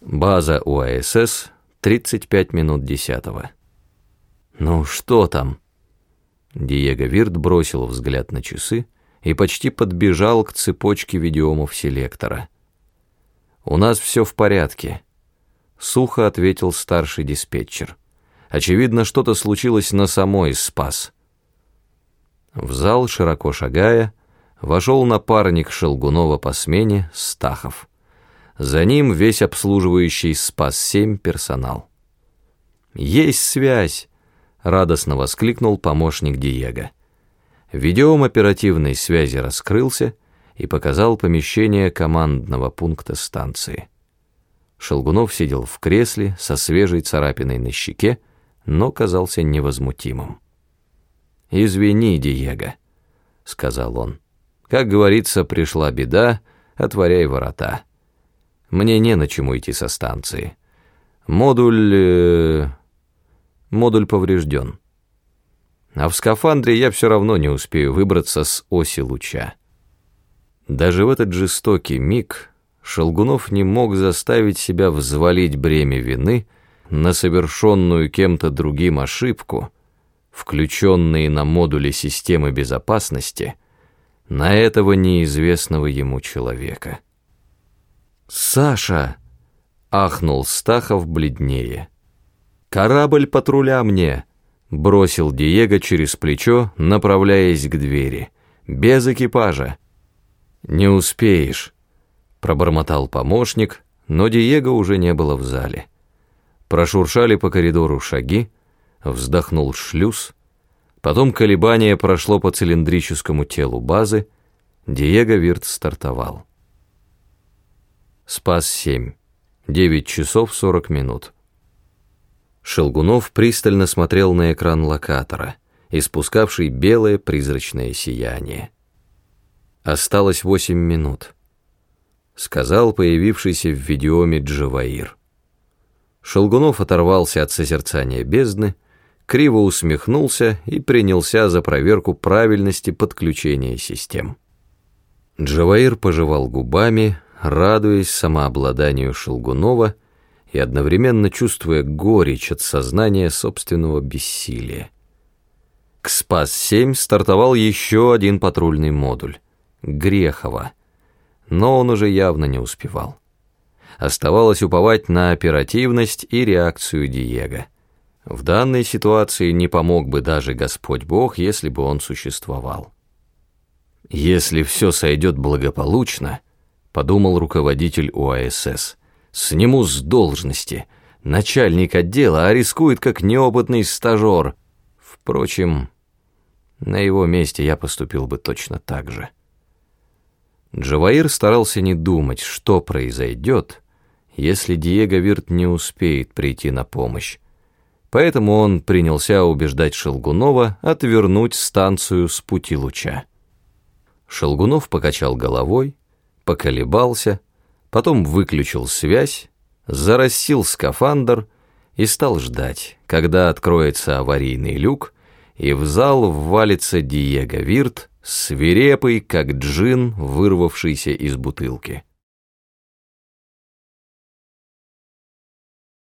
База УАСС, 35 минут десятого. «Ну что там?» Диего Вирт бросил взгляд на часы и почти подбежал к цепочке видеомов селектора. «У нас все в порядке», — сухо ответил старший диспетчер. «Очевидно, что-то случилось на самой СПАС». В зал, широко шагая, вошел напарник Шелгунова по смене Стахов. За ним весь обслуживающий СПАС-7 персонал. «Есть связь!» — радостно воскликнул помощник Диего. Видеом оперативной связи раскрылся и показал помещение командного пункта станции. Шелгунов сидел в кресле со свежей царапиной на щеке, но казался невозмутимым. «Извини, Диего», — сказал он. «Как говорится, пришла беда, отворяй ворота. Мне не на чему идти со станции. Модуль... Э, модуль поврежден. А в скафандре я все равно не успею выбраться с оси луча». Даже в этот жестокий миг Шелгунов не мог заставить себя взвалить бремя вины на совершенную кем-то другим ошибку — включенные на модули системы безопасности, на этого неизвестного ему человека. «Саша!» — ахнул Стахов бледнее. «Корабль патруля мне!» — бросил Диего через плечо, направляясь к двери. «Без экипажа!» «Не успеешь!» — пробормотал помощник, но Диего уже не было в зале. Прошуршали по коридору шаги, вздохнул шлюз, потом колебание прошло по цилиндрическому телу базы, Диего Вирт стартовал. Спас-7. 9 часов 40 минут. Шелгунов пристально смотрел на экран локатора, испускавший белое призрачное сияние. Осталось 8 минут, сказал появившийся в видеоме Джаваир. Шелгунов оторвался от созерцания бездны, криво усмехнулся и принялся за проверку правильности подключения систем. Джаваир пожевал губами, радуясь самообладанию Шелгунова и одновременно чувствуя горечь от сознания собственного бессилия. К СПАС-7 стартовал еще один патрульный модуль — Грехова, но он уже явно не успевал. Оставалось уповать на оперативность и реакцию Диего — в данной ситуации не помог бы даже Господь Бог, если бы он существовал. «Если все сойдет благополучно», — подумал руководитель УАСС, «сниму с должности. Начальник отдела, а рискует как неопытный стажер. Впрочем, на его месте я поступил бы точно так же». Джаваир старался не думать, что произойдет, если Диего Вирт не успеет прийти на помощь, Поэтому он принялся убеждать Шелгунова отвернуть станцию с пути луча. Шелгунов покачал головой, поколебался, потом выключил связь, зарастил скафандр и стал ждать, когда откроется аварийный люк, и в зал ввалится Диего Вирт, свирепый, как джин, вырвавшийся из бутылки.